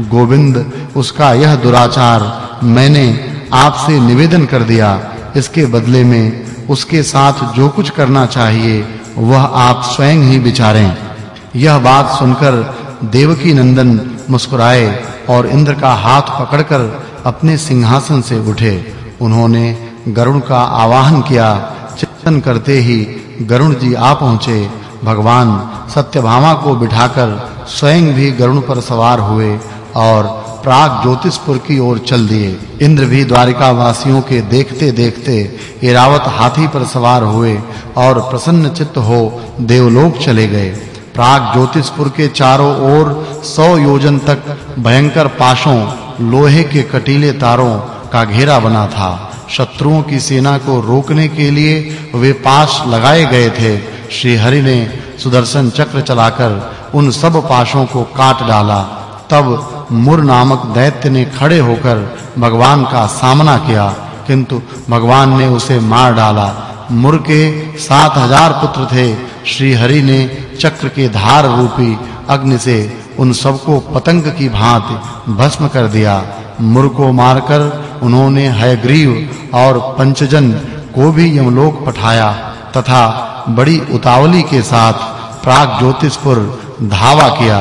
गोविंद, उसका यह दुराचार मैंने आपसे निवेदन कर दिया। इसके बदले में उसके साथ जो कुछ करना चाहिए, वह आप स्वयं ही विचारें। यह बात सुनकर देवकी नंदन मुस्कुराए और इंद्र का हाथ पकड़कर अपने सिंहासन से उठे। उन्होंने गरुण का आवाहन किया। चिंतन करते ही गरुण जी आ पहुँचे। भगवान सत्यभामा को बिठाकर स्वयं भी गरुण पर सवार हुए। और प्राग ज्योतिषपुर की ओर चल दिए। इंद्र भी द्वारिका वासियों के देखते-देखते इरावत हाथी पर सवार हुए और प्रसन्न चित्त हो देवलोक चले गए। प्राग ज्योतिषपुर के चारों ओर 100 योजन तक भयंकर पाशों, लोहे के कटीले तारों का घेरा बना था। शत्रुओं की सेना को रोकने के लिए वे पाश लगाए गए थे। श्री हरि ने सुदर्शन चक्र चलाकर उन सब पाशों को काट डाला। तब मुर नामक दैत्य ने खड़े होकर भगवान का सामना किया, किंतु भगवान ने उसे मार डाला। मुर के 7000 पुत्र थे। श्री हरि ने चक्र के धार रूपी अग्नि से उन सबको पतंग की भांति भस्म कर दिया। मुर को मारकर उन्होंने हयग्रीव और पंचजन को भी यमलोक पठाया तथा बड़ी उतावली के साथ प्राग ज्योतिषपुर धावा किया।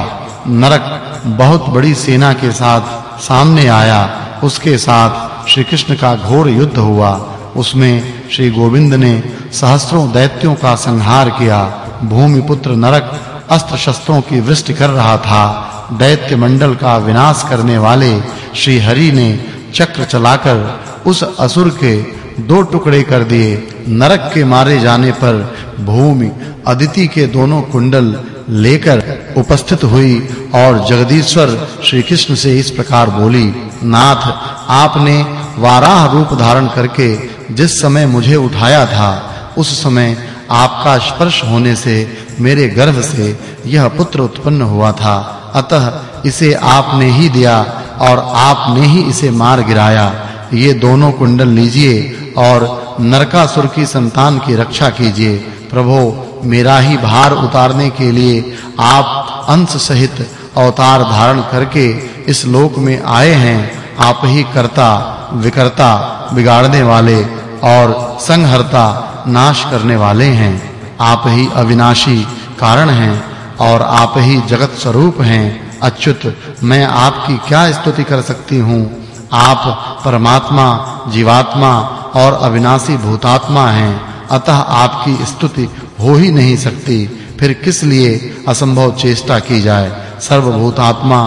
नरक बहुत बड़ी सेना के साथ सामने आया। उसके साथ श्री कृष्ण का घोर युद्ध हुआ। उसमें श्री गोविंद ने सहस्त्रों दैत्यों का संहार किया। भूमिपुत्र नरक अस्त्र शस्त्रों की वृष्टि कर रहा था। दैत्य मंडल का विनाश करने वाले श्री हरि ने चक्र चलाकर उस असुर के दो टुकड़े कर दिए। नरक के मारे जाने पर भूमि, अदिति के दोनों कुंडल लेकर उपस्थित हुई और जगदीश्वर श्री कृष्ण से इस प्रकार बोली, नाथ, आपने वाराह रूप धारण करके जिस समय मुझे उठाया था, उस समय आपका स्पर्श होने से, मेरे गर्भ से यह पुत्र उत्पन्न हुआ था। अतः इसे आपने ही दिया और आपने ही इसे मार गिराया। ये दोनों कुंडल लीजिए और नरकासुर की संतान की रक्षा कीजिए। प्रभु मेरा ही भार उतारने के लिए आप अंश सहित अवतार धारण करके इस लोक में आए हैं, आप ही कर्ता, विकर्ता, बिगाड़ने वाले और संहर्ता, नाश करने वाले हैं। आप ही अविनाशी कारण हैं और आप ही जगत स्वरूप हैं। अच्युत, मैं आपकी क्या स्तुति कर सकती हूँ? आप परमात्मा, जीवात्मा और अविनाशी भूतात्मा हैं। अतः आपकी स्तुति हो ही नहीं सकती। फिर किस लिए असंभव चेष्टा की जाए? सर्वभूतात्मा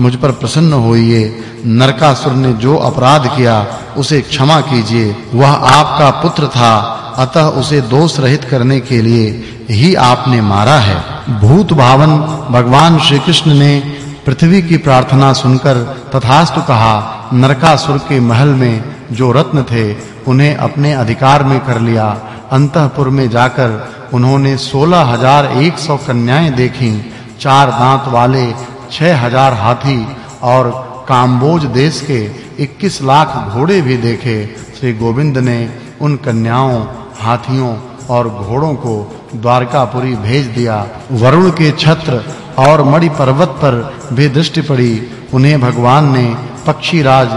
मुझ पर प्रसन्न होइए। नरकासुर ने जो अपराध किया, उसे क्षमा कीजिए। वह आपका पुत्र था, अतः उसे दोष रहित करने के लिए ही आपने मारा है। भूत भावन, भगवान श्री कृष्ण ने पृथ्वी की प्रार्थना सुनकर तथास्तु कहा, नरकासुर के महल में जो रत्न थे, उन्हें अपने अधिकार में कर लिया। अंतःपुर में जाकर उन्होंने 16100 कन्याएँ देखीं, चार दांत वाले 6000 हाथी और काम्बोज देश के 21 लाख घोड़े भी देखे। श्री गोविंद ने उन कन्याओं, हाथियों और घोड़ों को द्वारकापुरी भेज दिया। वरुण के छत्र और मणि पर्वत पर भी दृष्टि पड़ी। उन्हें भगवान ने पक्षी राज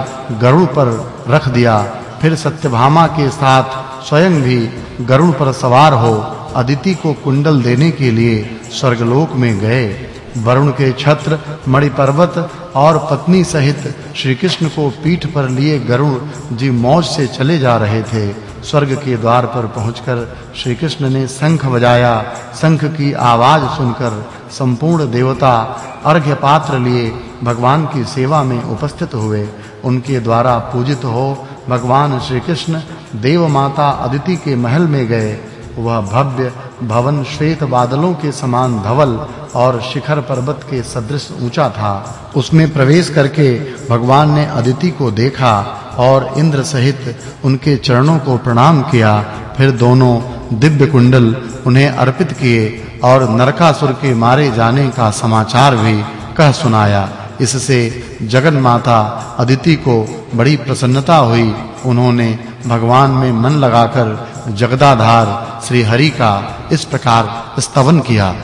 गरुड़ पर रख दिया। फिर सत्यभामा के साथ स्वयं भी गरुड़ पर सवार हो अदिति को कुंडल देने के लिए स्वर्गलोक में गए। वरुण के छत्र, मणि पर्वत और पत्नी सहित श्री कृष्ण को पीठ पर लिए गरुण जी मौज से चले जा रहे थे। स्वर्ग के द्वार पर पहुंचकर श्री कृष्ण ने शंख बजाया। शंख की आवाज़ सुनकर संपूर्ण देवता अर्घ्य पात्र लिए भगवान की सेवा में उपस्थित हुए। उनके द्वारा पूजित हो भगवान श्री कृष्ण देव माता अदिति के महल में गए। वह भव्य भवन श्वेत बादलों के समान धवल और शिखर पर्वत के सदृश ऊँचा था। उसमें प्रवेश करके भगवान ने अदिति को देखा और इंद्र सहित उनके चरणों को प्रणाम किया। फिर दोनों दिव्य कुंडल उन्हें अर्पित किए और नरकासुर के मारे जाने का समाचार भी कह सुनाया। इससे जगन माता अदिति को बड़ी प्रसन्नता हुई। उन्होंने भगवान में मन लगाकर जगदाधार श्री हरि का इस प्रकार स्तवन किया।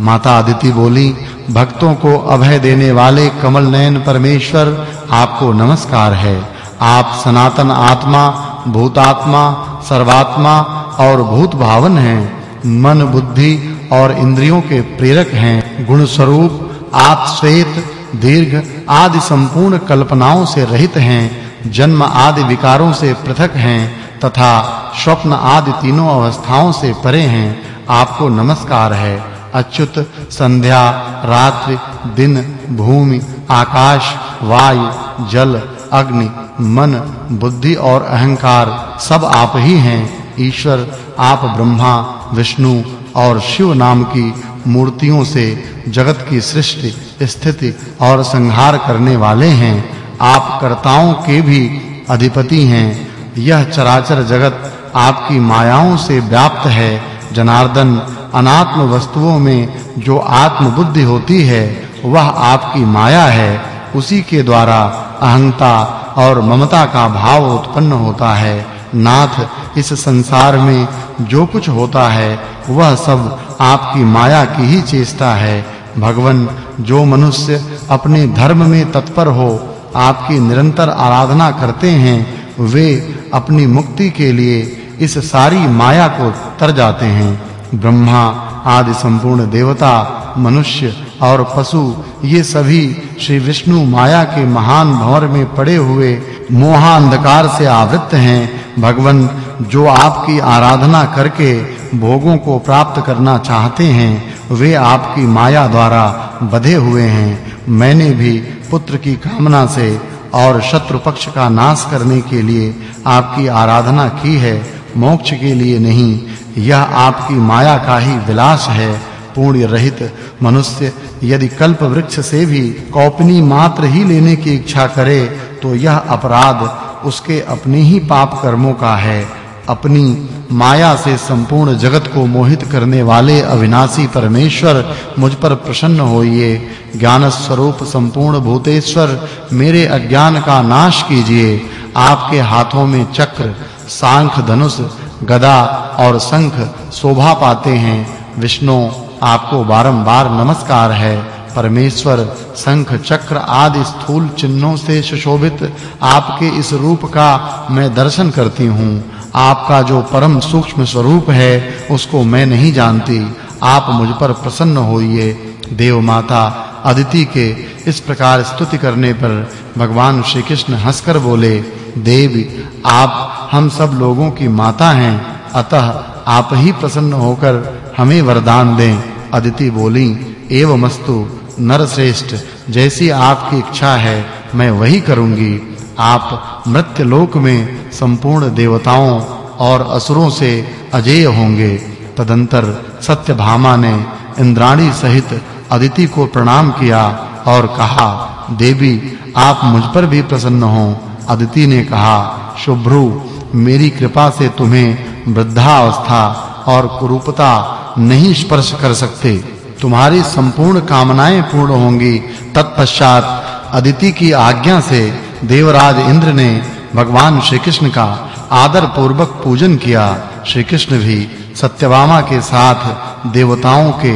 माता अदिति बोली, भक्तों को अभय देने वाले कमल नयन परमेश्वर, आपको नमस्कार है। आप सनातन आत्मा, भूतात्मा, सर्वात्मा और भूत भावन हैं। मन बुद्धि और इंद्रियों के प्रेरक हैं। गुण स्वरूप आप श्वेत दीर्घ आदि संपूर्ण कल्पनाओं से रहित हैं। जन्म आदि विकारों से पृथक हैं तथा स्वप्न आदि तीनों अवस्थाओं से परे हैं, आपको नमस्कार है। अच्युत, संध्या, रात्रि, दिन, भूमि, आकाश, वायु, जल, अग्नि, मन, बुद्धि और अहंकार, सब आप ही हैं। ईश्वर, आप ब्रह्मा, विष्णु और शिव नाम की मूर्तियों से जगत की सृष्टि, स्थिति और संहार करने वाले हैं। आप कर्ताओं के भी अधिपति हैं। यह चराचर जगत आपकी मायाओं से व्याप्त है। जनार्दन, अनात्म वस्तुओं में जो आत्म बुद्धि होती है, वह आपकी माया है। उसी के द्वारा अहंता और ममता का भाव उत्पन्न होता है। नाथ, इस संसार में जो कुछ होता है, वह सब आपकी माया की ही चेष्टा है। भगवन, जो मनुष्य अपने धर्म में तत्पर हो आपकी निरंतर आराधना करते हैं, वे अपनी मुक्ति के लिए इस सारी माया को तर जाते हैं। ब्रह्मा, आदि संपूर्ण देवता, मनुष्य और पशु, ये सभी श्री विष्णु माया के महान भंवर में पड़े हुए मोहा अंधकार से आवृत हैं। भगवन, जो आपकी आराधना करके भोगों को प्राप्त करना चाहते हैं, वे आपकी माया द्वारा बधे हुए हैं। मैंने भी पुत्र की कामना से और शत्रु पक्ष का नाश करने के लिए आपकी आराधना की है, मोक्ष के लिए नहीं, यह आपकी माया का ही विलास है पूर्ण रहित मनुष्य यदि कल्प वृक्ष से भी कौपनी मात्र ही लेने की इच्छा करे तो यह अपराध उसके अपने ही पाप कर्मों का है। अपनी माया से संपूर्ण जगत को मोहित करने वाले अविनाशी परमेश्वर मुझ पर प्रसन्न होइए। ज्ञान स्वरूप संपूर्ण भूतेश्वर, मेरे अज्ञान का नाश कीजिए। आपके हाथों में चक्र, सांख, धनुष, गदा और शंख शोभा पाते हैं। विष्णु, आपको बारंबार नमस्कार है। परमेश्वर, शंख, चक्र आदि स्थूल चिन्हों से सुशोभित आपके इस रूप का मैं दर्शन करती हूँ। आपका जो परम सूक्ष्म स्वरूप है, उसको मैं नहीं जानती। आप मुझ पर प्रसन्न होइए। देव माता, अदिति के इस प्रकार स्तुति करने पर भगवान श्री कृष्ण हंसकर बोले, देवी, आप, हम सब लोगों की माता हैं। अतः आप ही प्रसन्न होकर हमें वरदान दें। अदिति बोली, एवमस्तु, नरश्रेष्ठ, जैसी आपकी इच्छा है, मैं वही करूँगी। आप मृत्यु लोक में संपूर्ण देवताओं और असुरों से अजेय होंगे। तदंतर सत्यभामा ने इंद्राणी सहित अदिति को प्रणाम किया और कहा, देवी, आप मुझ पर भी प्रसन्न हो। अदिति ने कहा, शुभ्रु, मेरी कृपा से तुम्हें वृद्धावस्था और कुरूपता नहीं स्पर्श कर सकते। तुम्हारी संपूर्ण कामनाएँ पूर्ण होंगी। तत्पश्चात अदिति की आज्ञा से देवराज इंद्र ने भगवान श्री कृष्ण का आदर पूर्वक पूजन किया। श्री कृष्ण भी सत्यभामा के साथ देवताओं के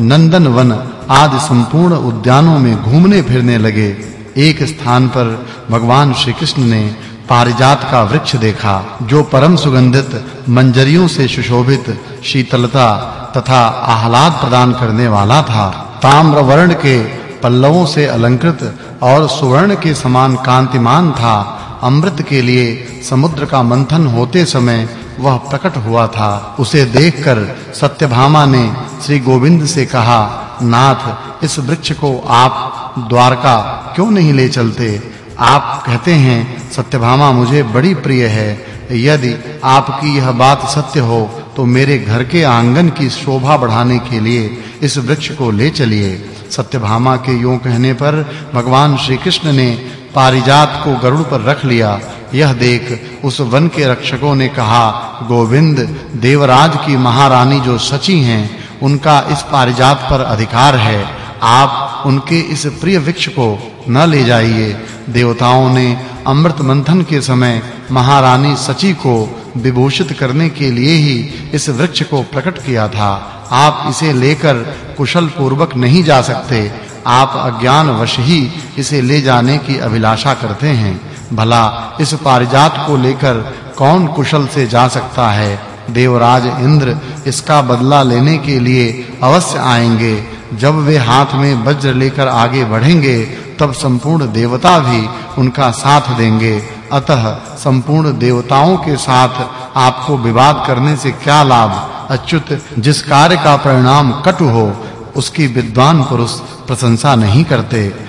नंदन वन आदि संपूर्ण उद्यानों में घूमने फिरने लगे। एक स्थान पर भगवान श्री कृष्ण ने पारिजात का वृक्ष देखा, जो परम सुगंधित, मंजरियों से सुशोभित, शीतलता तथा आह्लाद प्रदान करने वाला था। ताम्र वर्ण के पल्लवों से अलंकृत और सुवर्ण के समान कांतिमान था। अमृत के लिए समुद्र का मंथन होते समय वह प्रकट हुआ था। उसे देखकर सत्यभामा ने श्री गोविंद से कहा, नाथ, इस वृक्ष को आप द्वारका क्यों नहीं ले चलते? आप कहते हैं, सत्यभामा मुझे बड़ी प्रिय है। यदि आपकी यह बात सत्य हो तो मेरे घर के आँगन की शोभा बढ़ाने के लिए इस वृक्ष को ले चलिए। सत्यभामा के यूँ कहने पर भगवान श्री कृष्ण ने पारिजात को गरुड़ पर रख लिया। यह देख उस वन के रक्षकों ने कहा, गोविंद, देवराज की महारानी जो सची हैं, उनका इस पारिजात पर अधिकार है। आप उनके इस प्रिय वृक्ष को न ले जाइए। देवताओं ने अमृत मंथन के समय महारानी सची को विभूषित करने के लिए ही इस वृक्ष को प्रकट किया था। आप इसे लेकर कुशल पूर्वक नहीं जा सकते। आप अज्ञान वश ही इसे ले जाने की अभिलाषा करते हैं। भला, इस पारिजात को लेकर कौन कुशल से जा सकता है? देवराज इंद्र इसका बदला लेने के लिए अवश्य आएँगे। जब वे हाथ में वज्र लेकर आगे बढ़ेंगे, तब संपूर्ण देवता भी उनका साथ देंगे। अतः संपूर्ण देवताओं के साथ आपको विवाद करने से क्या लाभ? अच्युत, जिस कार्य का परिणाम कटु हो उसकी विद्वान पुरुष प्रशंसा नहीं करते।